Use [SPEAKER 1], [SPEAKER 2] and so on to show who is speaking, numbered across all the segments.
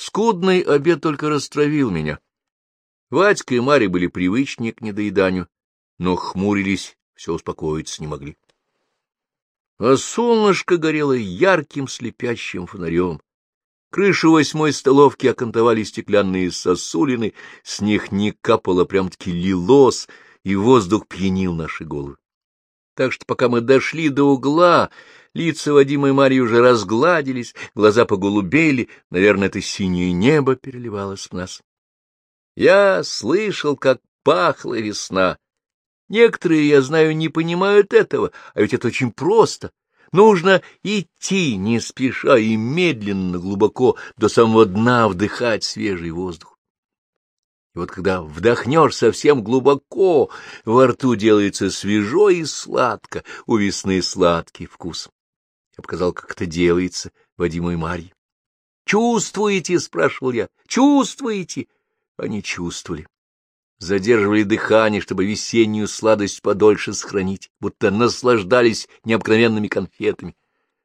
[SPEAKER 1] Скудный обед только растравил меня. Вадька и Марья были привычнее к недоеданию, но хмурились, все успокоиться не могли. А солнышко горело ярким слепящим фонарем. Крышу восьмой столовки окантовали стеклянные сосулины, с них не капало, прям-таки лилось, и воздух пьянил наши головы. Так что пока мы дошли до угла, лица Вадима и Марьи уже разгладились, глаза поголубели, наверное, это синее небо переливалось в нас. Я слышал, как пахла весна. Некоторые, я знаю, не понимают этого, а ведь это очень просто. Нужно идти не спеша и медленно, глубоко, до самого дна вдыхать свежий воздух. И вот когда вдохнешь совсем глубоко, во рту делается свежо и сладко, у весны сладкий вкус. Я показал, как это делается Вадиму и Марье. «Чувствуете?» — спрашивал я. «Чувствуете?» Они чувствовали задерживали дыхание, чтобы весеннюю сладость подольше сохранить, будто наслаждались необыкновенными конфетами.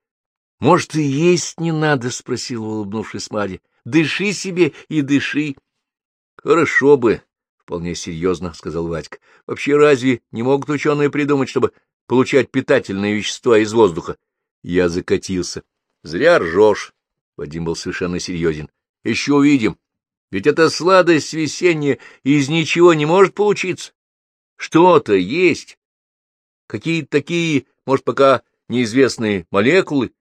[SPEAKER 1] — Может, и есть не надо? — спросила, улыбнувшись Марья. — Дыши себе и дыши. — Хорошо бы, — вполне серьезно сказал Вадька. — Вообще разве не могут ученые придумать, чтобы получать питательные вещества из воздуха? Я закатился. — Зря ржешь. Вадим был совершенно серьезен. — Еще увидим. Ведь эта сладость весенняя из ничего не может получиться. Что-то есть, какие-то такие, может, пока неизвестные молекулы,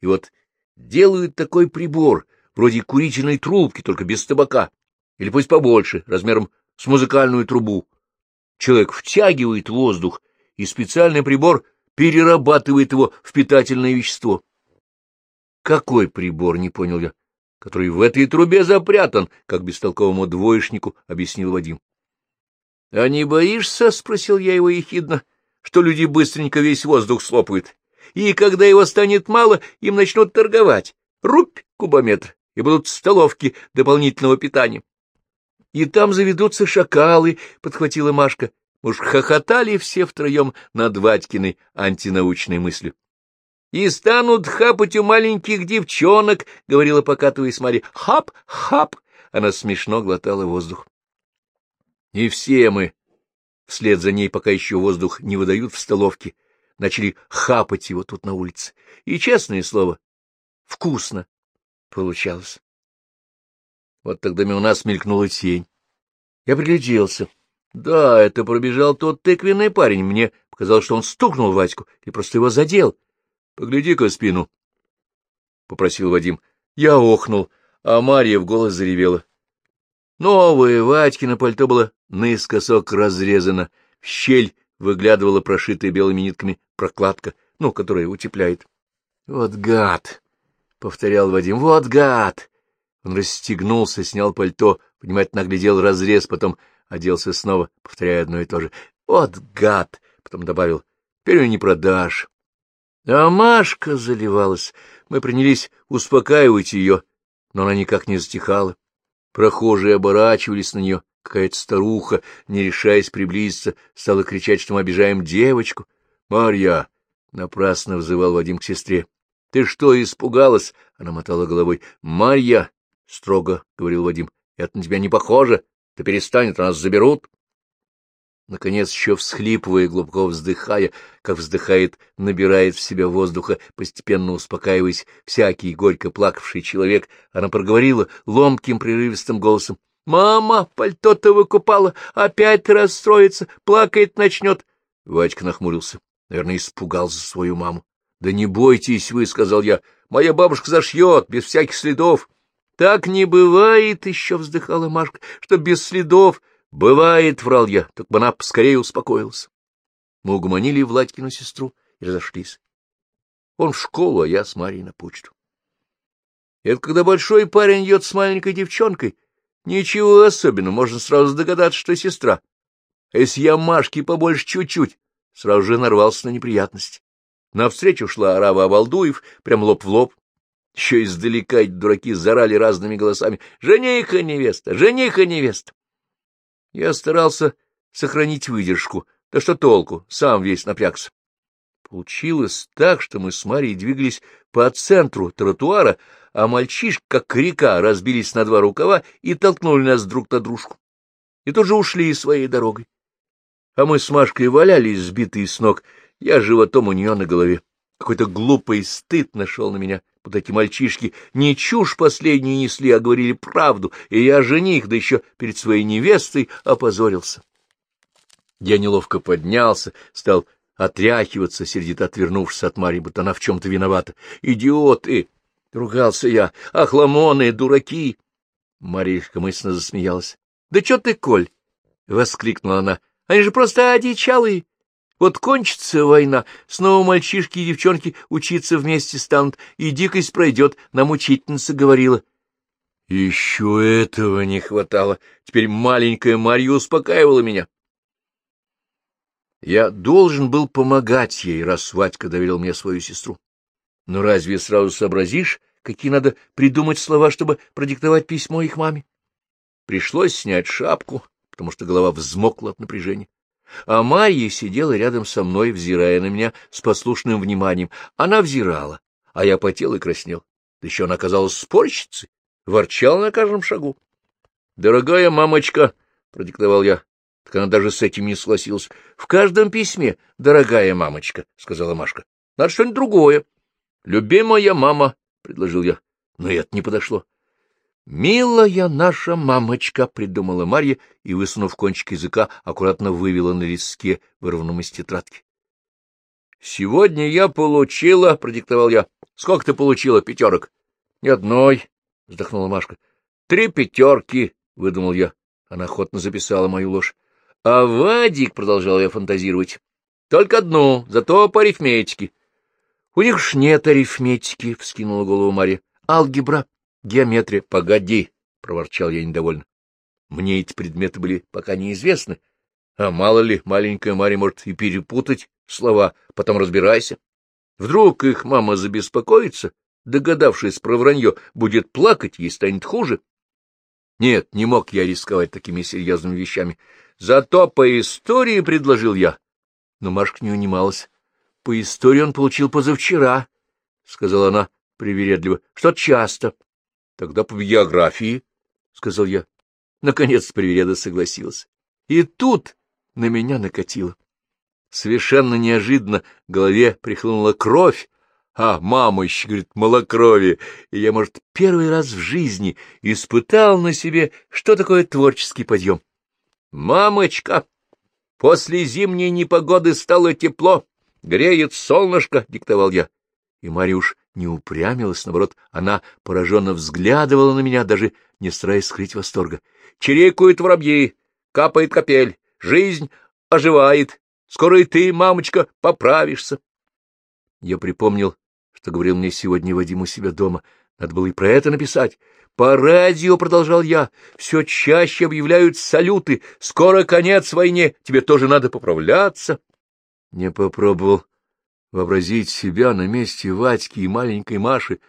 [SPEAKER 1] и вот делают такой прибор, вроде курительной трубки, только без табака, или пусть побольше, размером с музыкальную трубу. Человек втягивает воздух, и специальный прибор перерабатывает его в питательное вещество. Какой прибор, не понял я который в этой трубе запрятан, как бестолковому двоечнику объяснил Вадим. — А не боишься, — спросил я его ехидно, — что люди быстренько весь воздух слопают, и когда его станет мало, им начнут торговать. Рубь кубометр, и будут столовки дополнительного питания. — И там заведутся шакалы, — подхватила Машка. Уж хохотали все втроем над Вадькиной антинаучной мыслью. — И станут хапать у маленьких девчонок, — говорила, покатываясь Марья. — Хап, хап! Она смешно глотала воздух. И все мы, вслед за ней, пока еще воздух не выдают в столовке, начали хапать его тут на улице. И, честное слово, вкусно получалось. Вот тогда у нас мелькнула тень. Я пригляделся. Да, это пробежал тот тыквенный парень. Мне показалось, что он стукнул Ваську и просто его задел. Погляди-ка спину, — попросил Вадим. Я охнул, а Марья в голос заревела. Новое Вадькино пальто было наискосок разрезано, в щель выглядывала прошитая белыми нитками прокладка, ну, которая утепляет. — Вот гад! — повторял Вадим. — Вот гад! Он расстегнулся, снял пальто, внимательно оглядел разрез, потом оделся снова, повторяя одно и то же. — Вот гад! — потом добавил. — Теперь не продашь. А Машка заливалась. Мы принялись успокаивать ее, но она никак не затихала. Прохожие оборачивались на нее. Какая-то старуха, не решаясь приблизиться, стала кричать, что мы обижаем девочку. — Марья! — напрасно взывал Вадим к сестре. — Ты что, испугалась? — она мотала головой. — Марья! — строго говорил Вадим. — Это на тебя не похоже. Ты перестань, нас заберут. Наконец, еще всхлипывая, глубоко вздыхая, как вздыхает, набирает в себя воздуха, постепенно успокаиваясь, всякий горько плакавший человек, она проговорила ломким прерывистым голосом. — Мама, пальто-то выкупала, опять расстроится, плакать начнет. Вадька нахмурился, наверное, испугался свою маму. — Да не бойтесь вы, — сказал я, — моя бабушка зашьет, без всяких следов. — Так не бывает, — еще вздыхала Машка, — что без следов. — Бывает, — врал я, — так бы она поскорее успокоилась. Мы угомонили Владькину сестру и разошлись. Он в школу, а я с Марьей на почту. Это когда большой парень идет с маленькой девчонкой. Ничего особенного, можно сразу догадаться, что сестра. А если я Машке побольше чуть-чуть, сразу же нарвался на неприятности. Навстречу шла Арава Абалдуев, прям лоб в лоб. Еще издалека дураки зарали разными голосами. «Жениха-невеста! Жениха-невеста!» Я старался сохранить выдержку. Да что толку, сам весь напрягся. Получилось так, что мы с Марией двигались по центру тротуара, а мальчишки, как река, разбились на два рукава и толкнули нас друг на дружку. И тут же ушли своей дорогой. А мы с Машкой валялись, сбитые с ног, я животом у нее на голове. Какой-то глупый стыд нашел на меня. Вот эти мальчишки не чушь последнюю несли, а говорили правду, и я жених, да еще перед своей невестой опозорился. Я неловко поднялся, стал отряхиваться, сердито отвернувшись от Марьи, будто она в чем-то виновата. «Идиоты!» — ругался я. «Охламоны, дураки!» Марья легкомысленно засмеялась. «Да что ты, Коль?» — воскликнула она. «Они же просто одичалые. Вот кончится война, снова мальчишки и девчонки учиться вместе станут, и дикость пройдет, нам учительница говорила». Еще этого не хватало. Теперь маленькая Марья успокаивала меня. Я должен был помогать ей, раз Вадька доверил мне свою сестру. Но разве сразу сообразишь, какие надо придумать слова, чтобы продиктовать письмо их маме? Пришлось снять шапку, потому что голова взмокла от напряжения. А Марья сидела рядом со мной, взирая на меня с послушным вниманием. Она взирала, а я потел и краснел. Да еще она оказалась спорщицей, ворчала на каждом шагу. — Дорогая мамочка, — продиктовал я, так она даже с этим не согласилась. — В каждом письме, дорогая мамочка, — сказала Машка. — Надо что-нибудь другое. — Любимая мама, — предложил я. Но это не подошло. — Милая наша мамочка, — придумала Марья и, высунув кончик языка, аккуратно вывела на листке, вырванном из тетрадки. — Сегодня я получила, — продиктовал я. — Сколько ты получила пятерок? — Ни одной, — вздохнула Машка. — Три пятерки, — выдумал я. Она охотно записала мою ложь. — А Вадик, — продолжал я фантазировать, — только одну, зато по арифметике. — У них ж нет арифметики, — вскинула голову Марья. — Алгебра, геометрия. — Погоди, — проворчал я недовольно. Мне эти предметы были пока неизвестны. А мало ли, маленькая Марья может и перепутать слова, потом разбирайся. Вдруг их мама забеспокоится, догадавшись про вранье, будет плакать, ей станет хуже. Нет, не мог я рисковать такими серьезными вещами. Зато по истории предложил я. Но Машка не унималась. По истории он получил позавчера, — сказала она привередливо. — Что часто. — Тогда по географии, — сказал я. Наконец привереда согласилась. И тут на меня накатило. Совершенно неожиданно в голове прихлынула кровь, а мама еще говорит малокровие, и я, может, первый раз в жизни испытал на себе, что такое творческий подъем. «Мамочка, после зимней непогоды стало тепло, греет солнышко», — диктовал я. И Марья не упрямилась, наоборот, она пораженно взглядывала на меня, даже не стараясь скрыть восторга. «Чирикают воробьи, капает капель, жизнь оживает, скоро и ты, мамочка, поправишься». Я припомнил, что говорил мне сегодня Вадим у себя дома. Надо было и про это написать. По радио, — продолжал я, — все чаще объявляют салюты. Скоро конец войне, тебе тоже надо поправляться. Не попробовал вообразить себя на месте Вадьки и маленькой Маши.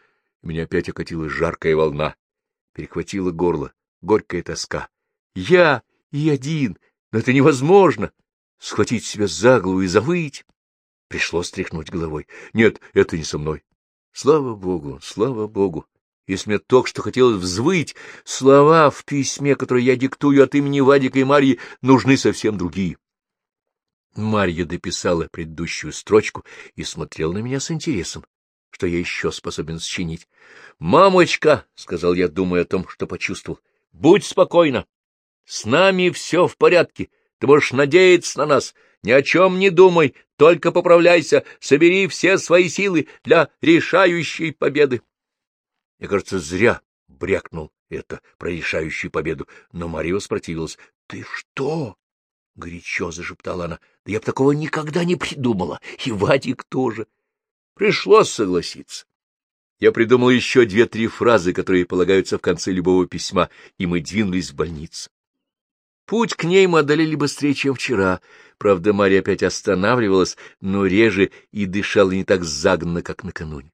[SPEAKER 1] Меня опять окатила жаркая волна. Перехватила горло, горькая тоска. Я и один, но это невозможно. Схватить себя за голову и завыть. Пришлось стряхнуть головой. Нет, это не со мной. Слава Богу, слава Богу. Если мне только что хотелось взвыть, слова в письме, которые я диктую от имени Вадика и Марьи, нужны совсем другие. Марья дописала предыдущую строчку и смотрела на меня с интересом, что я еще способен сочинить. — Мамочка, — сказал я, думая о том, что почувствовал, — будь спокойна. С нами все в порядке. Ты можешь надеяться на нас. Ни о чем не думай, только поправляйся, собери все свои силы для решающей победы. Я, кажется, зря брякнул это про решающую победу, но Мария воспротивилась. — Ты что? — горячо зашептала она. — Да я б такого никогда не придумала, и Вадик тоже. Пришлось согласиться. Я придумал еще две-три фразы, которые полагаются в конце любого письма, и мы двинулись в больницу. Путь к ней мы одолели быстрее, чем вчера. Правда, Мария опять останавливалась, но реже и дышала не так загнанно, как накануне.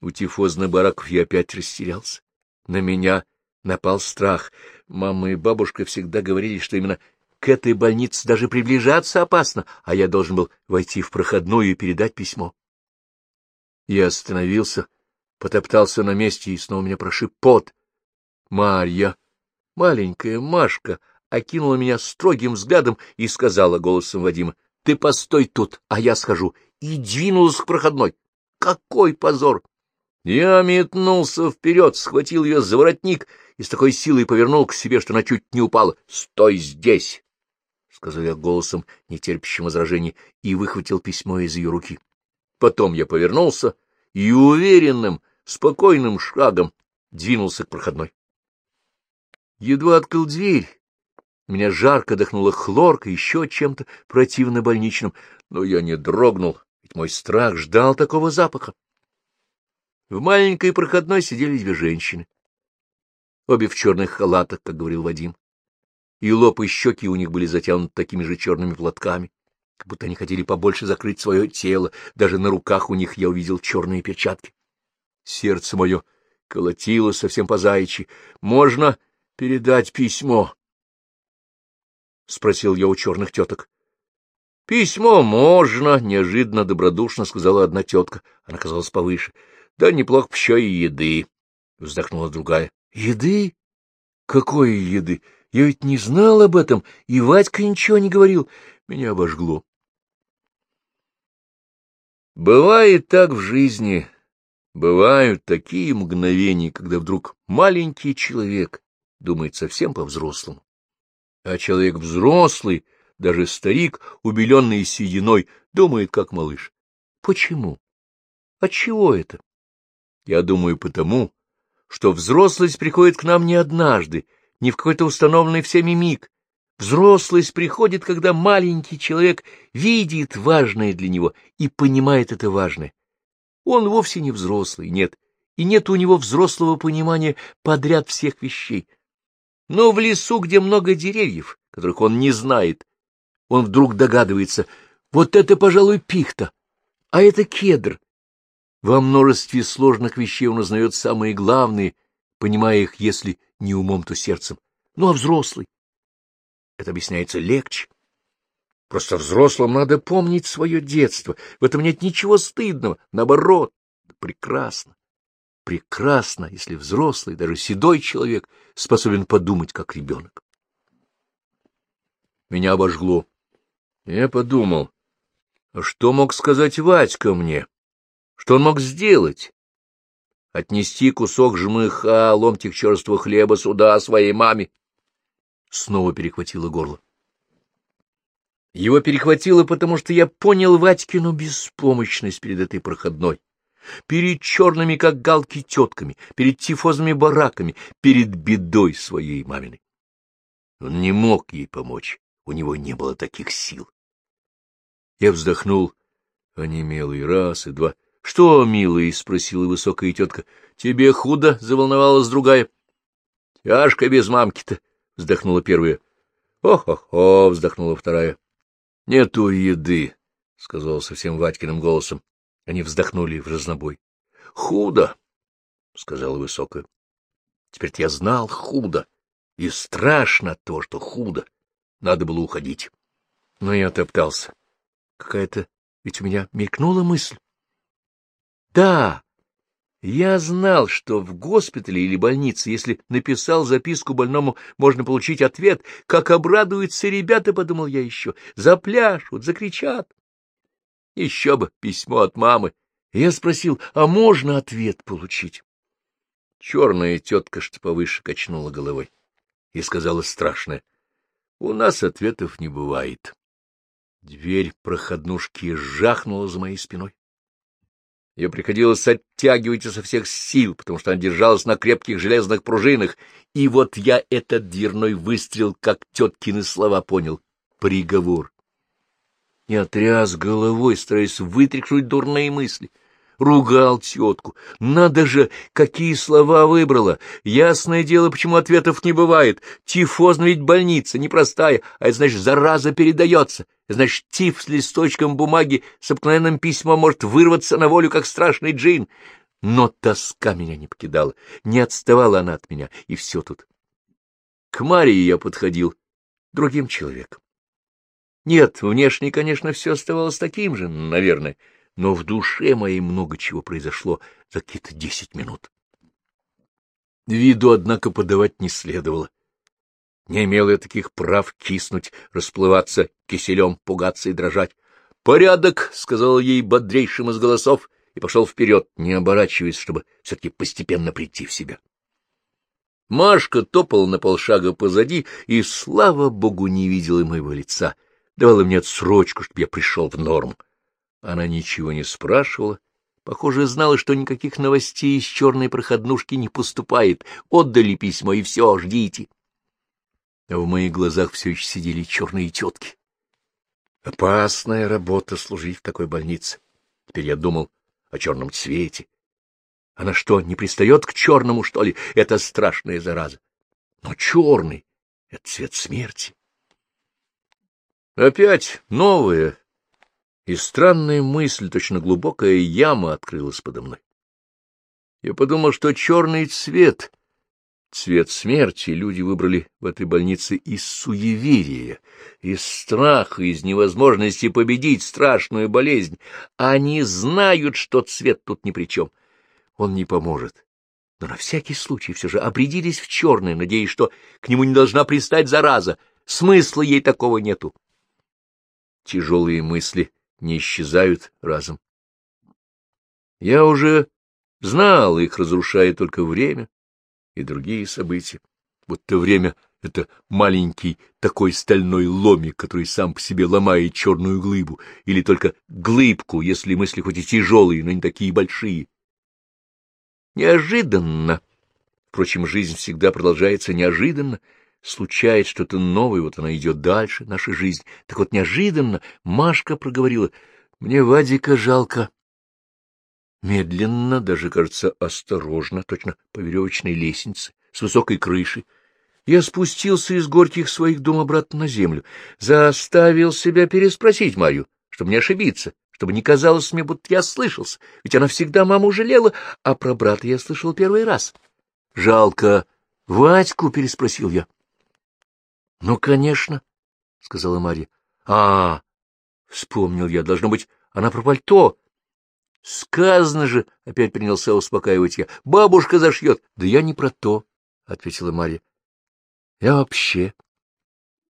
[SPEAKER 1] У тифозных бараков я опять растерялся. На меня напал страх. Мама и бабушка всегда говорили, что именно к этой больнице даже приближаться опасно, а я должен был войти в проходную и передать письмо. Я остановился, потоптался на месте, и снова меня прошиб пот. Марья, маленькая Машка, окинула меня строгим взглядом и сказала голосом Вадима, — Ты постой тут, а я схожу, и двинулась к проходной. Какой позор! Я метнулся вперед, схватил ее за воротник и с такой силой повернул к себе, что она чуть не упала. — Стой здесь! — сказал я голосом, нетерпящим возражений, и выхватил письмо из ее руки. Потом я повернулся и уверенным, спокойным шагом двинулся к проходной. Едва открыл дверь, меня жарко дохнуло хлоркой, еще чем-то противно больничным, но я не дрогнул, ведь мой страх ждал такого запаха. В маленькой проходной сидели две женщины, обе в черных халатах, как говорил Вадим, и лоб и щеки у них были затянуты такими же черными платками, как будто они хотели побольше закрыть свое тело, даже на руках у них я увидел черные перчатки. Сердце мое колотилось совсем по-заячьи. «Можно передать письмо?» — спросил я у черных теток. — Письмо можно, — неожиданно добродушно сказала одна тетка. Она казалась повыше. Да неплохо еще и еды, — вздохнула другая. — Еды? Какой еды? Я ведь не знал об этом, и Вадька ничего не говорил. Меня обожгло. Бывает так в жизни. Бывают такие мгновения, когда вдруг маленький человек думает совсем по-взрослому. А человек взрослый, даже старик, убеленный сединой, думает как малыш. Почему? Отчего это? Я думаю, потому, что взрослость приходит к нам не однажды, не в какой-то установленный всеми миг. Взрослость приходит, когда маленький человек видит важное для него и понимает это важное. Он вовсе не взрослый, нет, и нет у него взрослого понимания подряд всех вещей. Но в лесу, где много деревьев, которых он не знает, он вдруг догадывается, вот это, пожалуй, пихта, а это кедр, во множестве сложных вещей он узнает самые главные, понимая их, если не умом, то сердцем. Ну, а взрослый? Это объясняется легче. Просто взрослым надо помнить свое детство. В этом нет ничего стыдного. Наоборот, прекрасно. Прекрасно, если взрослый, даже седой человек, способен подумать, как ребенок. Меня обожгло. Я подумал, а что мог сказать Вадька мне? Что он мог сделать? Отнести кусок жмыха, ломтик черствого хлеба сюда своей маме? Снова перехватило горло. Его перехватило, потому что я понял Ватькину беспомощность перед этой проходной, перед черными, как галки, тетками, перед тифозными бараками, перед бедой своей маминой. Он не мог ей помочь, у него не было таких сил. Я вздохнул, онемел и раз, и два — что, милый? — спросила высокая тетка. — Тебе худо? — заволновалась другая. — Тяжко без мамки-то, — вздохнула первая. «О — вздохнула вторая. — Нету еды, — сказала совсем Ватькиным голосом. Они вздохнули в разнобой. — Худо, — сказала высокая. теперь я знал худо, и страшно то, что худо. Надо было уходить. Но я топтался. Какая-то ведь у меня мелькнула мысль. Да, я знал, что в госпитале или больнице, если написал записку больному, можно получить ответ. Как обрадуются ребята, подумал я еще, запляшут, закричат. Еще бы письмо от мамы. Я спросил, а можно ответ получить? Черная тетка, что повыше, качнула головой и сказала страшное. У нас ответов не бывает. Дверь проходнушки жахнула за моей спиной. Ее приходилось оттягивать изо всех сил, потому что она держалась на крепких железных пружинах, и вот я этот дверной выстрел, как теткины слова, понял. Приговор. И отряс головой, стараясь вытряхнуть дурные мысли — ругал тетку. Надо же, какие слова выбрала! Ясное дело, почему ответов не бывает. Тифоз ведь больница, непростая, а это значит, зараза передается. Значит, тиф с листочком бумаги с обыкновенным письмом может вырваться на волю, как страшный джин. Но тоска меня не покидала, не отставала она от меня, и все тут. К Марии я подходил другим человеком. Нет, внешне, конечно, все оставалось таким же, наверное, но в душе моей много чего произошло за какие-то десять минут. Виду, однако, подавать не следовало. Не имел я таких прав киснуть, расплываться киселем, пугаться и дрожать. «Порядок!» — сказал ей бодрейшим из голосов и пошел вперед, не оборачиваясь, чтобы все-таки постепенно прийти в себя. Машка топала на полшага позади и, слава богу, не видела моего лица, давала мне отсрочку, чтобы я пришел в норму. Она ничего не спрашивала, похоже, знала, что никаких новостей из черной проходнушки не поступает. Отдали письмо, и все, ждите. В моих глазах все еще сидели черные тетки. Опасная работа служить в такой больнице. Теперь я думал о черном цвете, она что, не пристает к черному, что ли? Это страшная зараза. Но черный — это цвет смерти. Опять новая и странная мысль, точно глубокая яма открылась подо мной. Я подумал, что черный цвет, цвет смерти, люди выбрали в этой больнице из суеверия, из страха, из невозможности победить страшную болезнь. Они знают, что цвет тут ни при чем — он не поможет. Но на всякий случай все же обрядились в черное, надеясь, что к нему не должна пристать зараза. Смысла ей такого нету. Тяжелые мысли не исчезают разом. Я уже знал, их разрушает только время и другие события. Будто время — это маленький такой стальной ломик, который сам по себе ломает черную глыбу, или только глыбку, если мысли хоть и тяжелые, но не такие большие. Неожиданно. Впрочем, жизнь всегда продолжается неожиданно. Случается что-то новое, вот она идет дальше, наша жизнь. Так вот, неожиданно Машка проговорила, «Мне Вадика жалко». Медленно, даже, кажется, осторожно, точно по веревочной лестнице, с высокой крышей. Я спустился из горьких своих дум обратно на землю, заставил себя переспросить Марью, чтобы не ошибиться чтобы не казалось мне, будто я слышался, ведь она всегда маму жалела, а про брата я слышал первый раз. — Жалко. Вадьку? — переспросил я. — Ну, конечно, — сказала Марья. — А, вспомнил я, должно быть, она про пальто. — Сказано же, — опять принялся успокаивать я, — бабушка зашьет. — Да я не про то, — ответила Марья. — Я вообще.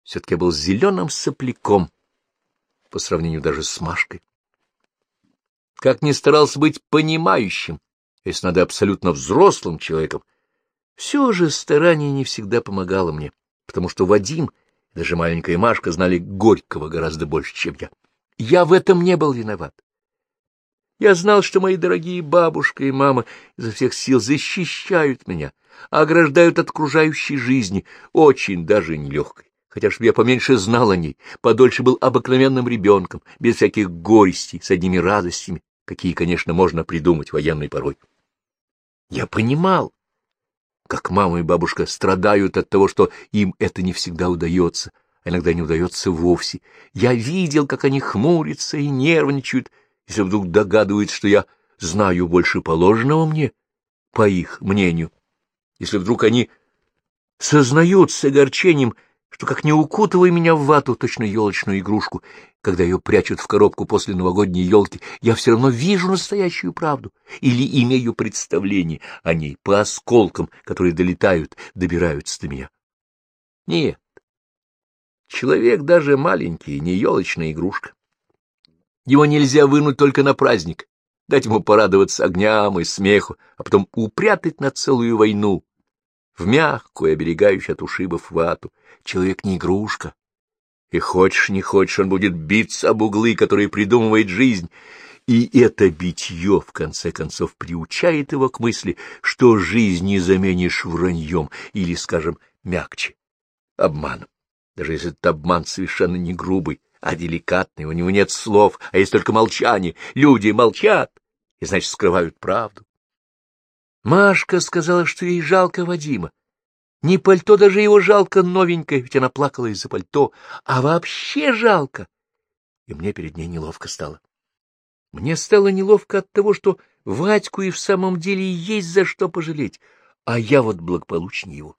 [SPEAKER 1] Все-таки я был зеленым сопляком по сравнению даже с Машкой как ни старался быть понимающим, если надо абсолютно взрослым человеком, все же старание не всегда помогало мне, потому что Вадим даже маленькая Машка знали Горького гораздо больше, чем я. Я в этом не был виноват. Я знал, что мои дорогие бабушка и мама изо всех сил защищают меня, ограждают от окружающей жизни, очень даже нелегкой. Хотя чтобы я поменьше знал о ней, подольше был обыкновенным ребенком, без всяких горестей, с одними радостями, какие, конечно, можно придумать военной порой. Я понимал, как мама и бабушка страдают от того, что им это не всегда удается, а иногда не удается вовсе. Я видел, как они хмурятся и нервничают, если вдруг догадываются, что я знаю больше положенного мне, по их мнению. Если вдруг они сознают с огорчением, что как не укутывай меня в вату, точно елочную игрушку, когда ее прячут в коробку после новогодней елки, я все равно вижу настоящую правду или имею представление о ней по осколкам, которые долетают, добираются до меня. Нет, человек даже маленький, не елочная игрушка. Его нельзя вынуть только на праздник, дать ему порадоваться огням и смеху, а потом упрятать на целую войну, в мягкую, оберегающую от ушибов вату. Человек не игрушка, и хочешь, не хочешь, он будет биться об углы, которые придумывает жизнь. И это битье, в конце концов, приучает его к мысли, что жизнь не заменишь враньем или, скажем, мягче, обманом. Даже если этот обман совершенно не грубый, а деликатный, у него нет слов, а есть только молчание. Люди молчат и, значит, скрывают правду. Машка сказала, что ей жалко Вадима, не пальто даже его жалко новенькое, ведь она плакала из-за пальто, а вообще жалко. И мне перед ней неловко стало. Мне стало неловко от того, что Вадьку и в самом деле есть за что пожалеть, а я вот благополучнее его.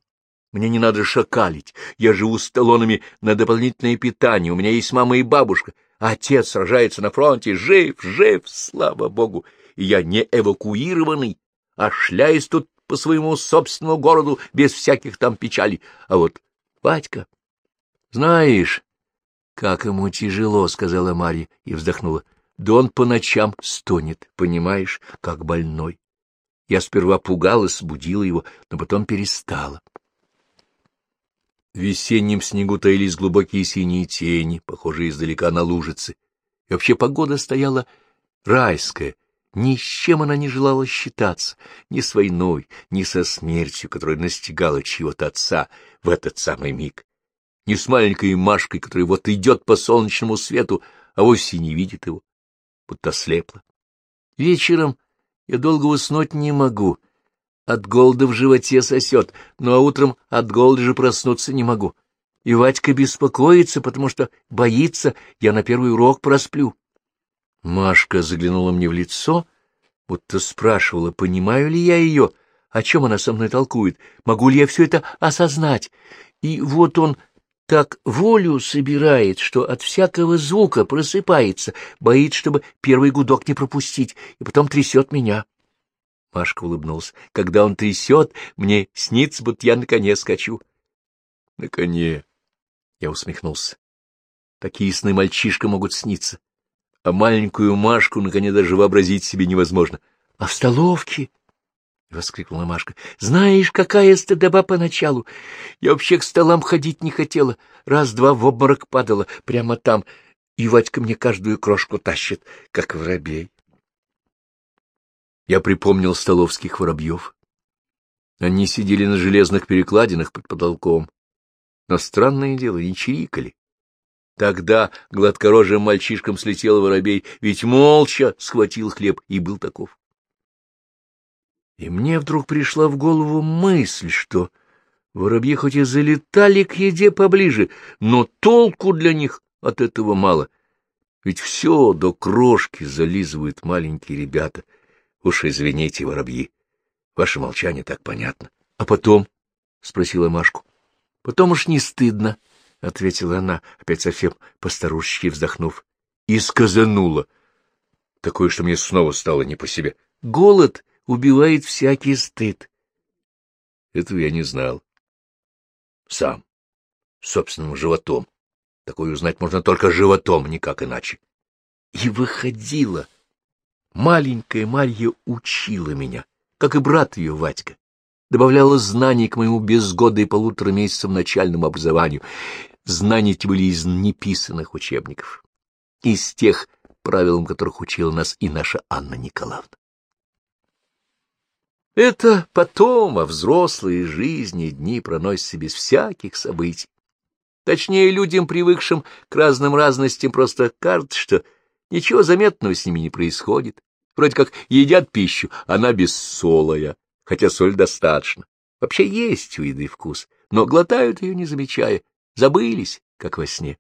[SPEAKER 1] Мне не надо шакалить. Я живу с талонами на дополнительное питание. У меня есть мама и бабушка. Отец сражается на фронте. Жив, жив, слава богу. И я не эвакуированный, а шляюсь тут по своему собственному городу без всяких там печалей. А вот Вадька... Знаешь, как ему тяжело, — сказала Марья и вздохнула. Да он по ночам стонет, понимаешь, как больной. Я сперва пугалась, будила его, но потом перестала. В весеннем снегу таились глубокие синие тени, похожие издалека на лужицы. И вообще погода стояла райская. Ни с чем она не желала считаться, ни с войной, ни со смертью, которая настигала чьего-то отца в этот самый миг, ни с маленькой Машкой, которая вот идет по солнечному свету, а вовсе не видит его, будто слепла. Вечером я долго уснуть не могу, от голода в животе сосет, ну а утром от голода же проснуться не могу. И Вадька беспокоится, потому что боится, я на первый урок просплю. Машка заглянула мне в лицо, будто спрашивала, понимаю ли я ее, о чем она со мной толкует, могу ли я все это осознать. И вот он так волю собирает, что от всякого звука просыпается, боится, чтобы первый гудок не пропустить, и потом трясет меня. Машка улыбнулся. Когда он трясет, мне снится, будто я на коне скачу. — На коне. Я усмехнулся. Такие сны мальчишка могут сниться. А маленькую Машку на коне даже вообразить себе невозможно. — А в столовке? — воскликнула Машка. — Знаешь, какая стыдоба поначалу. Я вообще к столам ходить не хотела. Раз-два в обморок падала прямо там. И Вадька мне каждую крошку тащит, как воробей. Я припомнил столовских воробьев. Они сидели на железных перекладинах под потолком. Но странное дело, не чирикали. Тогда гладкорожим мальчишкам слетел воробей, ведь молча схватил хлеб и был таков. И мне вдруг пришла в голову мысль, что воробьи хоть и залетали к еде поближе, но толку для них от этого мало. Ведь все до крошки зализывают маленькие ребята — Уж извините, воробьи, ваше молчание так понятно. — А потом? — спросила Машку. — Потом уж не стыдно, — ответила она, опять совсем постарушечки вздохнув. И сказанула. Такое, что мне снова стало не по себе. Голод убивает всякий стыд. Этого я не знал. Сам, собственным животом. Такое узнать можно только животом, никак иначе. И выходило Маленькая Марья учила меня, как и брат ее Вадька, добавляла знаний к моему без года и полутора месяцев начальному образованию. Знания эти были из неписанных учебников, из тех, правилам которых учила нас и наша Анна Николаевна. Это потом, во взрослой жизни, дни проносятся без всяких событий. Точнее, людям, привыкшим к разным разностям, просто кажется, что Ничего заметного с ними не происходит. Вроде как едят пищу, она бессолая, хотя соль достаточно. Вообще есть у еды вкус, но глотают ее, не замечая, забылись, как во сне.